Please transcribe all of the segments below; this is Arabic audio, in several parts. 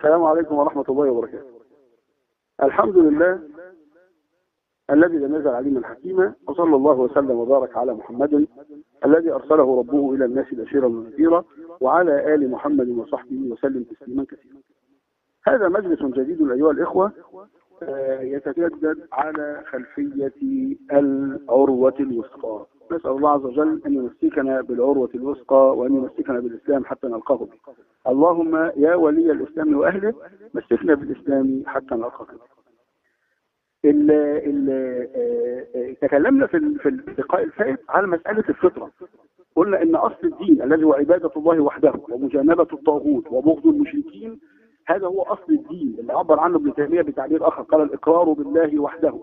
السلام عليكم ورحمة الله وبركاته. الحمد لله الذي لم يزل عليما حكيما وصلى الله وسلم وبارك على محمد الذي أرسله ربه إلى الناس بشيرا ونذيرا وعلى آل محمد وصحبه وسلم تسليما كثيرا. هذا مجلس جديد أيها الإخوة آه، يتجدد على خلفية العروة الوثقى. نسأل الله عز وجل أن يمسكنا بالعروة الوثقى وأن يمسكنا بالإسلام حتى نلقاه. به اللهم يا ولي الإسلام وأهله مسكنا بالإسلام حتى نلقاك ال ال آه، تكلمنا في في اللقاء الفائت على مسألة الفطرة. قلنا إن أصل الدين الذي هو عبادة الله وحده ومجانبة الطاغوت وبغض المشركين هذا هو أصل الدين. اللي عبر عنه ابن تيمية بتعبير آخر قال الإقرار بالله وحده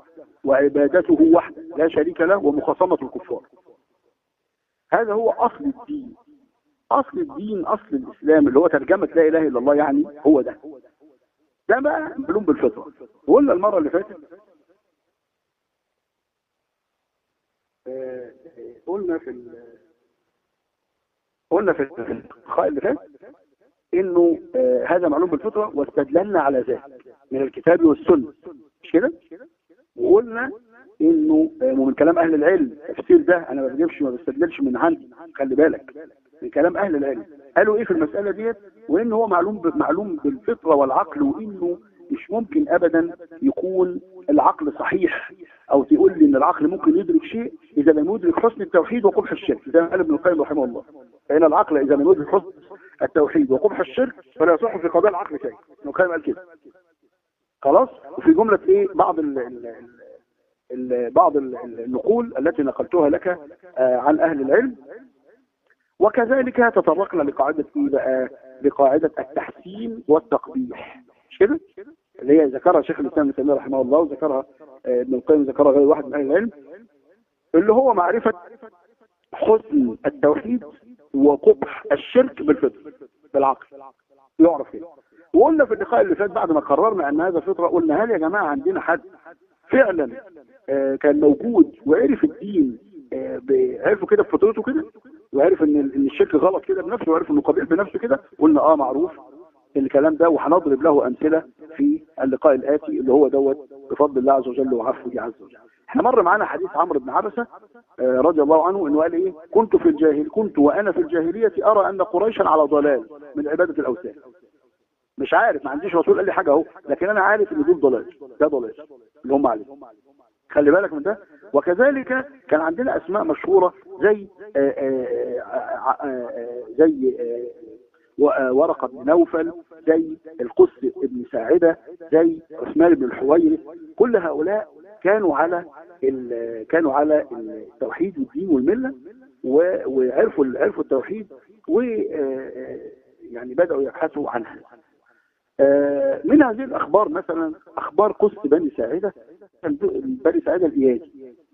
وعبادته وحده لا شريك له ومخاصمة الكفار. هذا هو أصل الدين. أصل الدين أصل الإسلام اللي هو ترجمة لا إله إلا الله يعني هو ده. ده بقى معلوم بالفطرة. وقلنا المرة اللي فاتت؟ آه، قلنا في قلنا في اللقاء اللي فات إنه آه، هذا معلوم بالفطرة واستدللنا على ذلك من الكتاب والسنة. مش كده؟ وقلنا إنه آه، ومن كلام أهل العلم التفسير ده أنا ما بجيبش ما بستدللش من عندي خلي بالك. من كلام أهل العلم. قالوا إيه في المسألة ديت؟ وإن هو معلوم معلوم بالفطرة والعقل وإنه مش ممكن ابدا يكون العقل صحيح أو تقول لي إن العقل ممكن يدرك شيء إذا لم يدرك حسن التوحيد وقبح الشرك. زي ما قال ابن القيم رحمه الله. فإن العقل إذا لم يدرك حسن التوحيد وقبح الشرك فلا يصح في قضاء العقل شيء. ابن القيم قال كده. خلاص؟ وفي جملة إيه؟ بعض ال ال بعض ال- ال- النقول التي نقلتها لك آه، عن أهل العلم. وكذلك تطرقنا لقاعدة إيه بقى؟ لقاعدة التحسين والتقبيح. مش كده؟ اللي هي ذكرها شيخ الإسلام ابن تيمية رحمه الله وذكرها آه، ابن القيم ذكرها غير واحد من أهل العلم اللي هو معرفة حسن التوحيد وقبح الشرك بالفطر بالعقل. يعرف كده. وقلنا في اللقاء اللي فات بعد ما قررنا أن هذا فطرة قلنا هل يا جماعة عندنا حد فعلا آه، كان موجود وعرف الدين آه، عرفه كده بفطرته كده وعرف إن إن الشرك غلط كده بنفسه وعرف إنه قبيح بنفسه كده قلنا آه معروف الكلام ده وهنضرب له أمثلة في اللقاء الآتي اللي هو دوت بفضل الله عز وجل وعفوه عز وجل. إحنا مر معانا حديث عمرو بن عبسة آه، رضي الله عنه إنه قال إيه؟ كنت في الجاهل كنت وأنا في الجاهلية أرى أن قريشا على ضلال من عبادة الأوثان. مش عارف ما عنديش رسول قال لي حاجة اهو لكن أنا عارف إن دول ضلال ده ضلال اللي هم عليه. خلي بالك من ده. وكذلك كان عندنا أسماء مشهورة زي آه، آه، آه، زي ورقة بن نوفل زي القس بن ساعدة زي عثمان بن الحويرث. كل هؤلاء كانوا على كانوا على التوحيد والدين والملة وعرفوا عرفوا التوحيد و يعني بدأوا يبحثوا عنها. من هذه الأخبار مثلا أخبار قس بني ساعدة. كان بني ساعدة الايادي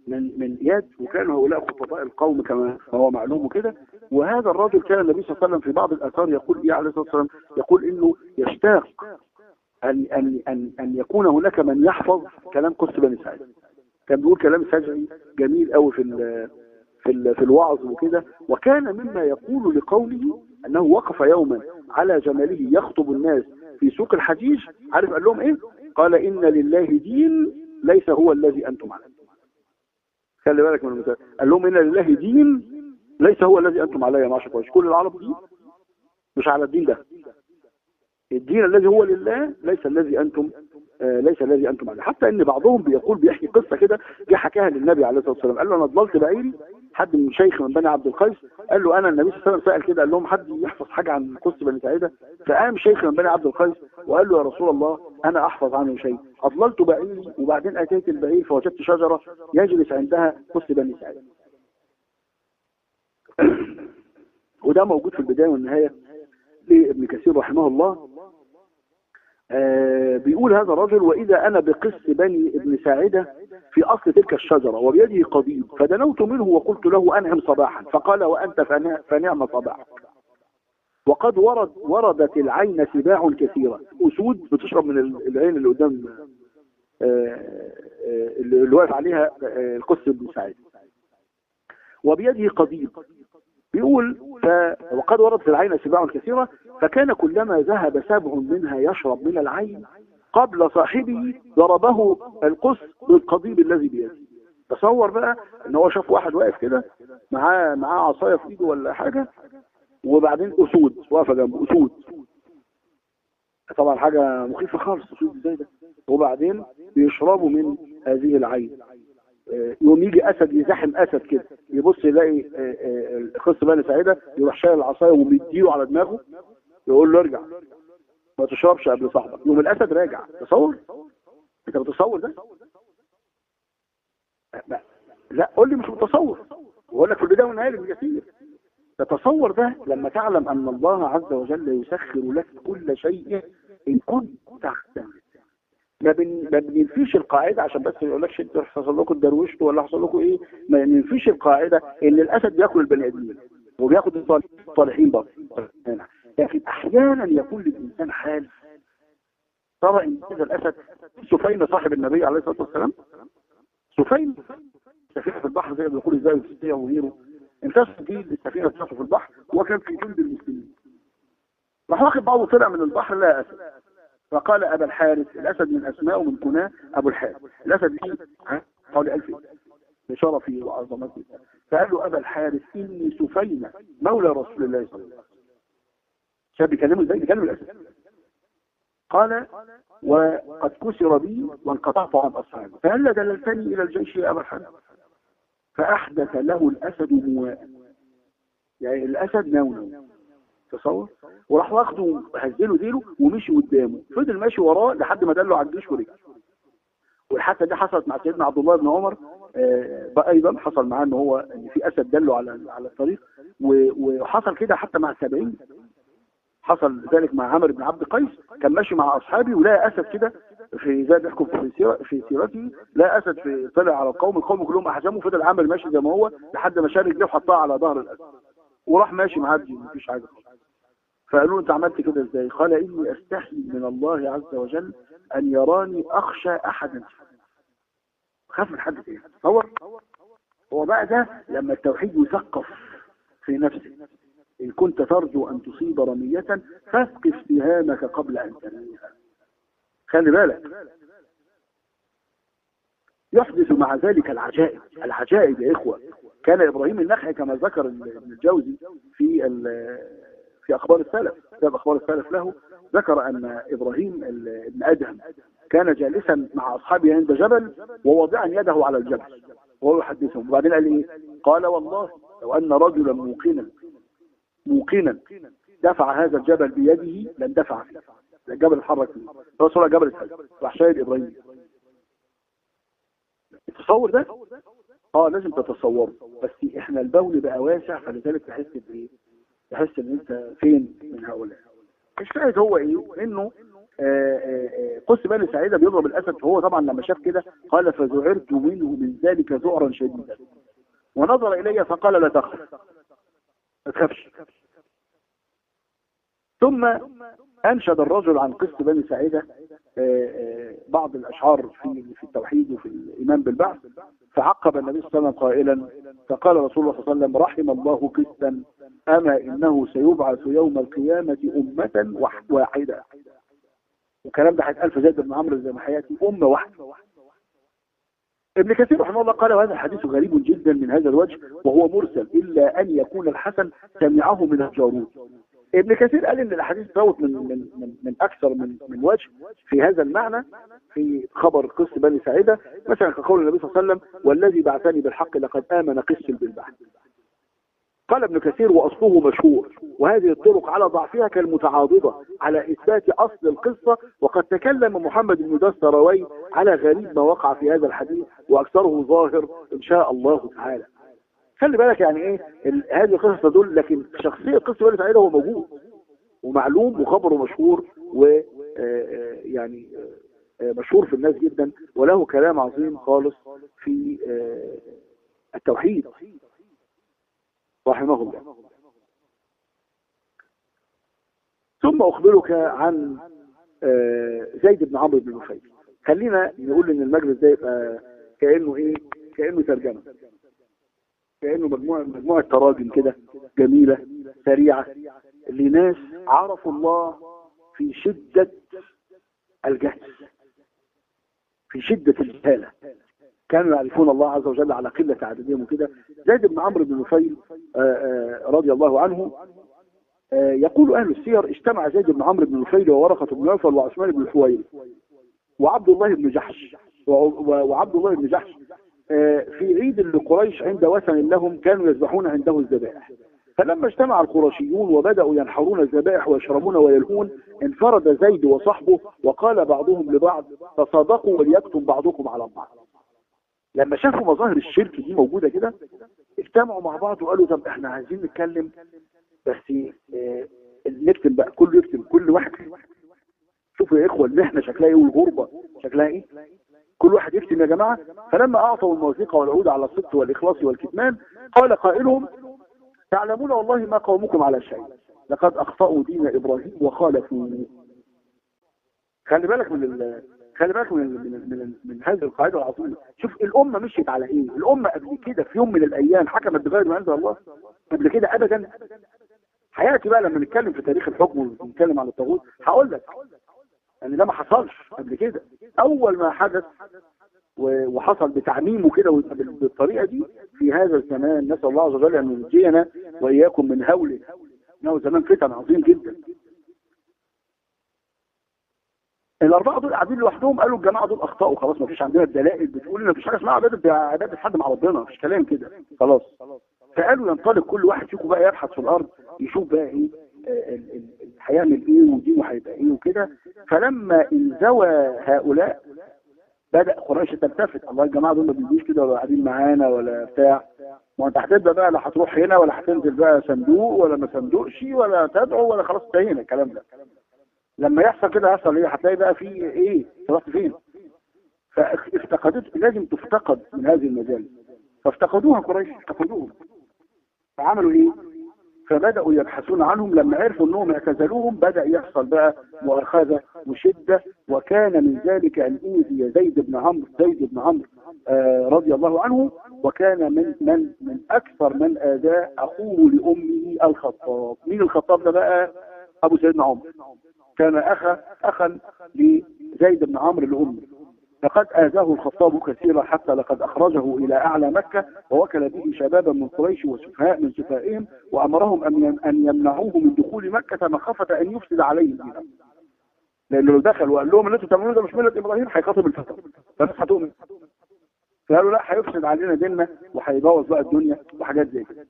من من اياد وكانوا هؤلاء خطباء القوم كما هو معلوم كده وهذا الرجل كان النبي صلى الله عليه وسلم في بعض الآثار يقول إيه عليه الصلاة والسلام؟ يقول إنه يشتاق ان ان ان أن يكون هناك من يحفظ كلام قس بني ساعدة. كان بيقول كلام سجعي جميل قوي في في في الوعظ وكده. وكان مما يقول لقوله أنه وقف يوما على جمله يخطب الناس في سوق الحجيج عارف قال لهم إيه؟ قال إن لله دين ليس هو الذي أنتم عليه. خلي بالك من المثال. قال لهم إن لله دين ليس هو الذي أنتم عليه يا معشر قريش. كل العرب دين مش على الدين ده. الدين الذي هو لله ليس الذي أنتم آه ليس الذي أنتم عليه. حتى إن بعضهم بيقول بيحكي قصة كده جه حكاها للنبي عليه الصلاة والسلام. قال له أنا ضللت بعيري حد من شيخ من بني عبد القيس قال له أنا النبي صلى الله عليه وسلم سأل كده قال لهم حد يحفظ حاجة عن قصة بني سعيدة؟ فقام شيخ من بني عبد القيس وقال له يا رسول الله أنا أحفظ عنه شيء. أضللت بعيري وبعدين أتيت البعير فوجدت شجرة يجلس عندها قصة بني سعيدة. وده موجود في البداية والنهاية لابن كثير رحمه الله. بيقول هذا الرجل وإذا أنا بقس بني ابن ساعدة في أصل تلك الشجرة وبيده قضيب فدنوت منه وقلت له أنعم صباحا فقال وأنت فنع- فنعم صباح وقد ورد وردت العين سباع كثيرة أسود بتشرب من ال- العين اللي قدام آه، آه، اللي واقف عليها آه، القس بن سعيد وبيده قضيب. بيقول ف... وقد وردت في العين سباع كثيرة فكان كلما ذهب سبع منها يشرب من العين قبل صاحبه ضربه القص بالقضيب الذي بيده. تصور بقى إن هو شاف واحد واقف كده معاه معاه عصاية في إيده ولا حاجة وبعدين أسود واقفة جنبه أسود. طبعا حاجة مخيفة خالص أسود إزاي ده. وبعدين بيشربوا من هذه العين. يوم يجي اسد يزاحم أسد كده. يبص يلاقي آه، آه، الخص بني سعيده يروح شايل العصاية ومديه على دماغه يقول له ارجع. ما تشربش قبل صاحبك. يوم الأسد راجع. تصور؟ انت متصور ده؟ لا, قول لي مش متصور بقول لك في البداية والنهايه بالكثير تتصور ده لما تعلم أن الله عز وجل يسخر لك كل شيء إن كنت تحتمل ما بن- ما بننفيش القاعدة عشان بس ما يقولكش انت حصل لكم الدرويشت ولا حصل لكم إيه ما بننفيش القاعدة ان الأسد بياكل البني آدمين وبياخد الصالح- الصالحين برضه. لكن أحيانا يكون للإنسان حال. ترى إن هذا الأسد سفين صاحب النبي عليه الصلاة والسلام سفين سفينة في البحر زي ما بيقول إزاي الفسيح وغيره انتشر دي السفينة بتاعته في البحر وكان في جند المسلمين. راح واخد بعضه طلع من البحر لا أسد. فقال أبا الحارث الأسد من أسماء من كناه أبو الحارث. الأسد ليه حوالي 1000 بشرفه وعظمته فقال له أبا الحارث إني سفينة مولى رسول الله صلى الله عليه وسلم. شاب بيكلمه إزاي؟ بيكلم الأسد. قال وقد كسر بي وانقطعت عن اصحابي فهل دللتني إلى الجيش يا أبا الحارث. فأحدث له الأسد مواء. يعني الأسد نونو تصور وراح واخده هزله ديله ومشي قدامه. فضل ماشي وراه لحد ما دله على الجيش ورجع. والحادثة دي حصلت مع سيدنا عبد الله بن عمر آه، بقى أيضا حصل معاه إن هو إن في أسد دله على على الطريق. وحصل كده حتى مع السبعين. حصل ذلك مع عمرو بن عبد قيس. كان ماشي مع اصحابه ولقى أسد كده في زي بيحكم في سيرة في سيرته. لقى أسد في طلع على القوم القوم كلهم أحزموا. فضل عامر ماشي زي ما هو لحد ما شال رجليه وحطها على ظهر الأسد. وراح ماشي معدي مفيش حاجة. خالص فقالوا أنت عملت كده إزاي؟ قال إني أستحي من الله عز وجل أن يراني أخشى أحدا. خاف من حد تاني. تصور هو بقى ده لما التوحيد يثقف في نفسك. إن كنت ترجو أن تصيب رمية فاسقف سهامك قبل أن ترميها خلي بالك. يحدث مع ذلك العجائب. العجائب يا إخوة. كان إبراهيم النخعي كما ذكر الجوزي في في أخبار السلف. كتاب أخبار السلف له ذكر أن إبراهيم ابن أدهم كان جالسا مع أصحابه عند جبل ووضعا يده على الجبل وهو يحدثهم. وبعدين قال إيه قال والله لو أن رجلا موقنا موقنا دفع هذا الجبل بيده لن دفع فيه. الجبل اتحرك فيه. رسول الله جبل اتهز راح شايل إبراهيم. التصور ده؟ آه لازم تتصوره. بس إحنا البول بقى واسع فلذلك تحس بإيه؟ تحس إن أنت فين من هؤلاء؟ الشاهد هو إيه؟ إنه آه، آه، آه، قس بني سعيدة بيضرب الأسد فهو طبعا لما شاف كده قال فذعرت منه من ذلك ذعرا شديدا. ونظر إلي فقال لا تخف ما تخافش. ثم أنشد الرجل عن قصة بني سعيدة آه، بعض الأشعار في في التوحيد وفي الإيمان بالبعث فعقب النبي صلى الله عليه وسلم قائلا فقال رسول الله صلى الله عليه وسلم رحم الله قسطا أما إنه سيبعث يوم القيامة أمة وح- واحدة. والكلام ده هيتقال في زيد بن عمرو زي ما حياتي أمة واحدة. ابن كثير رحمه الله قال وهذا الحديث غريب جدا من هذا الوجه وهو مرسل إلا أن يكون الحسن سمعه من الجارود. ابن كثير قال إن الأحاديث تفوت من من من, من أكثر من من وجه في هذا المعنى في خبر قس بني سعيدة مثلا كقول النبي صلى الله عليه وسلم والذي بعثني بالحق لقد آمن قس بالبحث. قال ابن كثير وأصله مشهور وهذه الطرق على ضعفها كالمتعاضده على إثبات أصل القصة وقد تكلم محمد بن دستروي على غريب ما وقع في هذا الحديث وأكثره ظاهر إن شاء الله تعالى. خلي بالك يعني إيه هذه القصص تدل لكن شخصية قصة بني سعيده هو موجود ومعلوم وخبره مشهور و آه، آه، يعني آه، مشهور في الناس جدا وله كلام عظيم خالص في التوحيد. رحمه الله. ثم أخبرك عن زيد بن عمرو بن نفيل خلينا نقول إن المجلس ده يبقى كأنه إيه كأنه ترجمة. كأنه مجموعة, مجموعة تراجم كده جميلة سريعة لناس عرفوا الله في شدة الجهل. في شدة الجهالة. كانوا يعرفون الله عز وجل على قلة عددهم وكده. زيد بن عمرو بن نفيل آه، آه، رضي الله عنه آه، يقول أهل السير اجتمع زيد بن عمرو بن نفيل وورقة بن نوفل وعثمان بن الحويل وعبد الله بن جحش. وعبد الله بن جحش في عيد لقريش عند وثن لهم كانوا يذبحون عنده الذبائح. فلما اجتمع القرشيون وبدأوا ينحرون الذبائح ويشربون ويلهون انفرد زيد وصحبه وقال بعضهم لبعض تصادقوا وليكتم بعضكم على بعض. لما شافوا مظاهر الشرك دي موجودة كده اجتمعوا مع بعض وقالوا طب إحنا عايزين نتكلم بس آه نكتب بقى كله يكتب كل واحد شوفوا يا إخوة المحنة شكلها إيه والغربة شكلها إيه؟ كل واحد يكتب يا جماعة. فلما أعطوا الموثيقة والعود على الصدق والإخلاص والكتمان قال قائلهم تعلمون والله ما قومكم على شيء. لقد أخطأوا دين إبراهيم وخالفوا خلي بالك من ال... خلي بالك من من من, من هذه القاعدة العظيمه شوف الأمة مشيت على إيه؟ الأمة قبل كده في يوم من الأيام حكمت بغير ما أنزل الله. قبل كده ابدا. حياتي بقى لما نتكلم في تاريخ الحكم ونتكلم عن الطاغوت هقول لك يعني ده ما حصلش قبل كده. أول ما حدث وحصل بتعميمه كده بالطريقة دي في هذا الزمان نسأل الله عز وجل أن ينجينا وإياكم من هوله إنه زمان فتن عظيم جدا. الأربعة دول قاعدين لوحدهم قالوا الجماعة دول أخطأوا خلاص ما فيش عندنا الدلائل بتقول إن ما فيش حاجة اسمها عبادة عبادة حد مع ربنا مفيش كلام كده. خلاص. فقالوا ينطلق كل واحد فيكم بقى يبحث في الأرض يشوف بقى إيه؟ هيعمل إيه ودينه هيبقى إيه وكده. فلما انزوى هؤلاء بدأ قريش تلتفت. الله الجماعة دول ما بيجوش كده ولا قاعدين معانا ولا بتاع. ما أنت هتبدأ بقى لا هتروح هنا ولا هتنزل بقى صندوق ولا ما صندوقش ولا تدعو ولا خلاص انتهينا. الكلام ده لما يحصل كده يحصل إيه؟ هتلاقي بقى في إيه؟ رحت فين؟ فافتقدت لازم تفتقد من هذه المجال. فافتقدوها قريش افتقدوهم. فعملوا إيه؟ فبدأوا يبحثون عنهم لما عرفوا إنهم اعتزلوهم بدأ يحصل بقى مؤاخذة وشدة. وكان من ذلك أن أوذي زيد بن عمرو زيد بن عمرو آه رضي الله عنه وكان من من من أكثر من آذاه اخوه لأمه الخطاب. مين الخطاب ده بقى؟ أبو سيدنا عمر. كان أخا أخا لزيد بن عمرو لأمه. لقد آذاه الخطاب كثيرا حتى لقد أخرجه إلى أعلى مكة ووكل به شبابا من قريش وسفهاء من سفائهم وأمرهم أن يمنعوه من دخول مكة مخافة أن يفسد عليهم. دينهم لأنه لو دخل وقال لهم اللي أنتم بتعملوه ده مش ملة إبراهيم هيخاطب الفترة فالناس هتؤمن. فقالوا لا هيفسد علينا ديننا وهيبوظ بقى الدنيا وحاجات زي كده.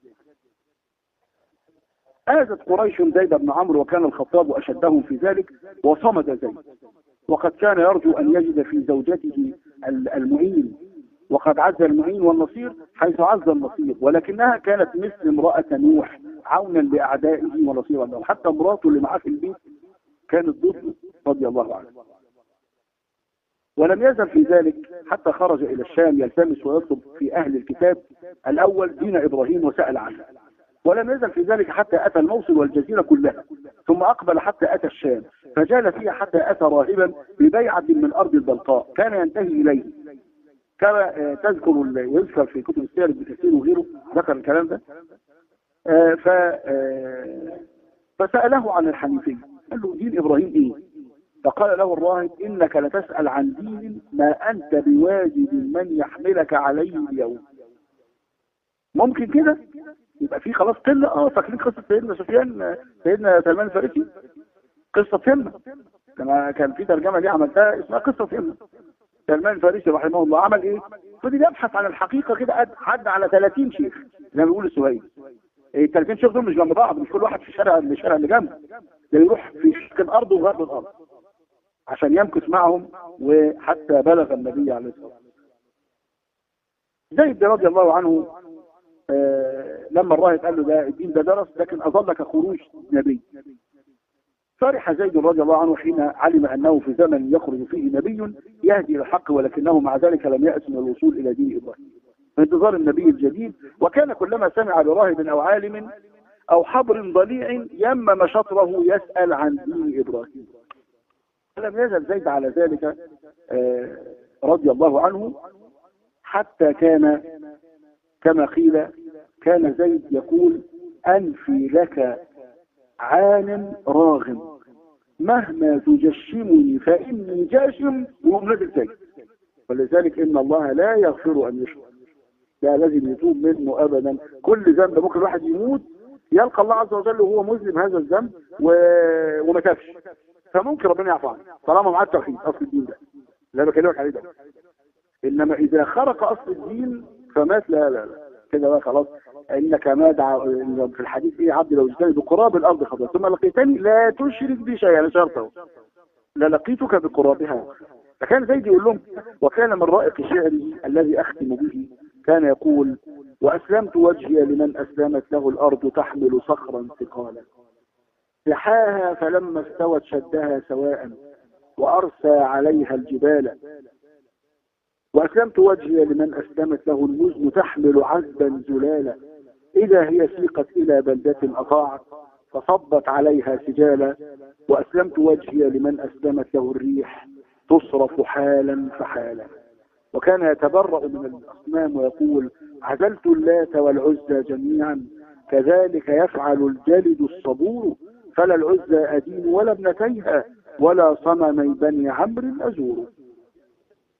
آذت قريش زيد بن عمرو وكان الخطاب أشدهم في ذلك وصمد زيد. وقد كان يرجو أن يجد في زوجته المعين. وقد عز المعين والنصير حيث عز النصير. ولكنها كانت مثل امرأة نوح عونا لأعدائه ونصيرا له حتى امرأته اللي معاه في البيت كانت ضده رضي الله عنه ولم يزل في ذلك حتى خرج إلى الشام يلتمس ويطلب في أهل الكتاب الأول دين إبراهيم وسأل عنه. ولم يزل في ذلك حتى أتى الموصل والجزيرة كلها ثم أقبل حتى أتى الشام فجال فيها حتى أتى راهبا ببيعة من أرض البلقاء كان ينتهي إليه. كما تذكر يذكر في كتب السير ابن كثير وغيره ذكر الكلام ده. ف فسأله عن الحنيفية قال له دين إبراهيم إيه؟ فقال له الراهب إنك لتسأل عن دين ما أنت بواجب من يحملك عليه اليوم. ممكن كده؟ يبقى في خلاص قله آه فاكرين قصة سيدنا سفيان سيدنا سلمان الفارسي؟ قصة همه كما كان في ترجمة دي عملتها اسمها قصة همه سلمان الفارسي رحمه الله عمل إيه؟ فضل يبحث عن الحقيقة كده عدى على 30 شيخ زي ما بيقول السويد. ال 30 شيخ دول مش جنب بعض مش كل واحد في الشارع الشارع اللي جنبه. ده يروح في شق الأرض وغرب الأرض عشان يمكث معهم وحتى بلغ النبي عليه الصلاة والسلام. زيد رضي الله عنه لما الراهب قال له ده الدين ده درس لكن أظلك خروج نبي. فرح زيد رضي الله عنه حين علم أنه في زمن يخرج فيه نبي يهدي الحق ولكنه مع ذلك لم يأس من الوصول إلى دين إبراهيم. انتظار النبي الجديد وكان كلما سمع براهب أو عالم أو حبر ضليع يمم شطره يسأل عن دين إبراهيم. فلم يزل زيد على ذلك آه رضي الله عنه حتى كان كما قيل كان زيد يقول أنفي لك عالم راغم مهما تجشمني فإني جاشم وهم نزل ولذلك إن الله لا يغفر أن يشرك لا لازم يتوب منه أبدا. كل ذنب ممكن الواحد يموت يلقى الله عز وجل وهو مذنب هذا الذنب و... وما تابش فممكن ربنا يعفو عنه طالما معاه التوحيد أصل الدين ده. لا بكلمك عليه ده. إنما إذا خرق أصل الدين فمات؟ لا لا لا. كده بقى خلاص. إنك ما دعا في الحديث إيه عبد لو اجتني بقراب الأرض خطأ. ثم لقيتني لا تشرك بي شيئا يعني شرطه. للقيتك بقرابها. فكان زيد يقول لهم وكان من رائق شعري الذي أختم به كان يقول وأسلمت وجهي لمن أسلمت له الأرض تحمل صخرا ثقالا. سحاها فلما استوت شدها سواء وأرسى عليها الجبال. وأسلمت وجهي لمن أسلمت له المزن تحمل عذبا زلالا إذا هي سيقت إلى بلدة أطاعت فصبت عليها سجالا وأسلمت وجهي لمن أسلمت له الريح تصرف حالا فحالا. وكان يتبرأ من الأصنام ويقول عزلت اللات والعزى جميعا. كذلك يفعل الجلد الصبور فلا العزى أدين ولا ابنتيها ولا صنمي بني عمرو أزور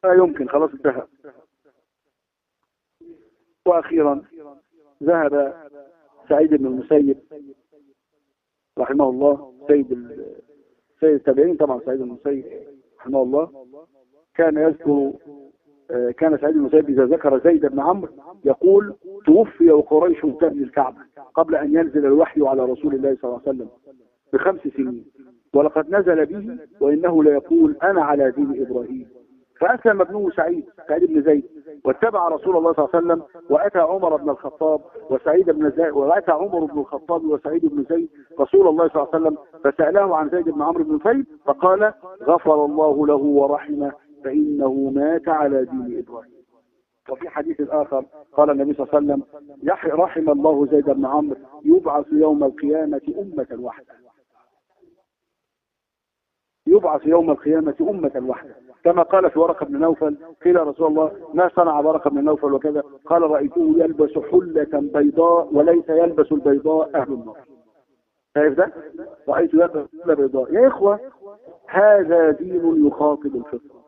لا يمكن خلاص انتهى. وأخيرا ذهب سعيد بن المسيب رحمه الله سيد سيد التابعين طبعا سعيد بن المسيب رحمه الله. كان يذكر آه، كان سعيد بن المسيب إذا ذكر زيد بن عمرو يقول توفي وقريش تبني الكعبة قبل أن ينزل الوحي على رسول الله صلى الله عليه وسلم بخمس سنين ولقد نزل به وإنه ليقول أنا على دين إبراهيم. فأسلم ابنه سعيد سعيد بن زيد واتبع رسول الله صلى الله عليه وسلم وأتى عمر بن الخطاب وسعيد بن زيد وأتى عمر بن الخطاب وسعيد بن زيد رسول الله صلى الله عليه وسلم فسأله عن زيد بن عمرو بن زيد فقال غفر الله له ورحمه فإنه مات على دين إبراهيم. وفي حديث آخر قال النبي صلى الله عليه وسلم رحم الله زيد بن عمرو يبعث يوم القيامة أمة واحدة. يبعث يوم القيامة أمة واحدة. كما قال في ورقة بن نوفل قيل رسول الله ما صنع ورقة بن نوفل وكذا؟ قال رأيته يلبس حلة بيضاء وليس يلبس البيضاء أهل النار. شايف ده؟ رأيته يلبس حلة بيضاء. يا إخوة هذا دين يخاطب الفطرة.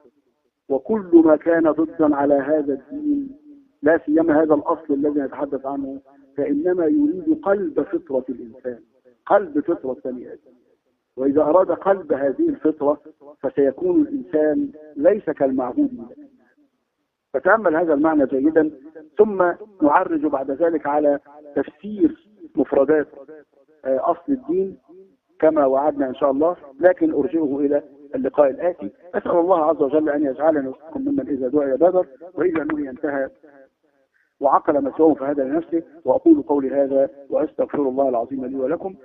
وكل ما كان ضدا على هذا الدين لا سيما هذا الأصل الذي نتحدث عنه فإنما يريد قلب فطرة الإنسان قلب فطرة بني آدم. وإذا أراد قلب هذه الفطرة فسيكون الإنسان ليس كالمعبود. فتأمل هذا المعنى جيدا ثم نعرج بعد ذلك على تفسير مفردات آه، أصل الدين كما وعدنا إن شاء الله. لكن أرجعه إلى اللقاء الآتي. أسأل الله عز وجل أن يجعلنا ممن إذا دعي بدر وإذا نهي انتهى وعقل مسواه فهذا لنفسه. وأقول قولي هذا وأستغفر الله العظيم لي ولكم.